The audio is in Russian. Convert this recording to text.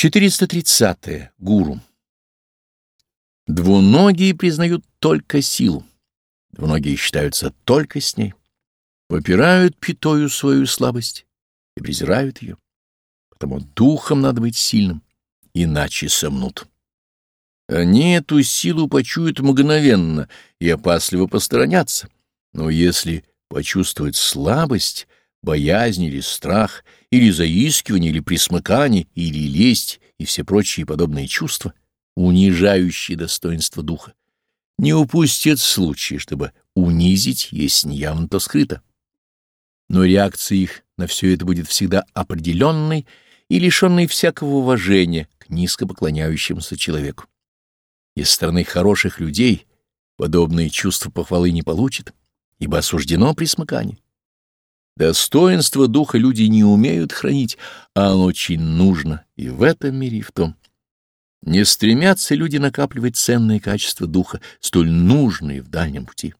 430. -е. Гуру. Двуногие признают только силу. Двуногие считаются только с ней. Попирают пятою свою слабость и презирают ее. Потому духом надо быть сильным, иначе сомнут. Они эту силу почуют мгновенно и опасливо посторонятся. Но если почувствовать слабость, боязнь или страх, или заискивание, или присмыкание, или лесть и все прочие подобные чувства, унижающие достоинство духа, не упустят случая, чтобы унизить, если не явно, то скрыто. Но реакция их на все это будет всегда определенной и лишенной всякого уважения к низко поклоняющемуся человеку. Из стороны хороших людей подобные чувства похвалы не получат, ибо осуждено присмыкание. Достоинство духа люди не умеют хранить, а оно очень нужно и в этом мире, и в том. Не стремятся люди накапливать ценные качества духа, столь нужные в дальнем пути.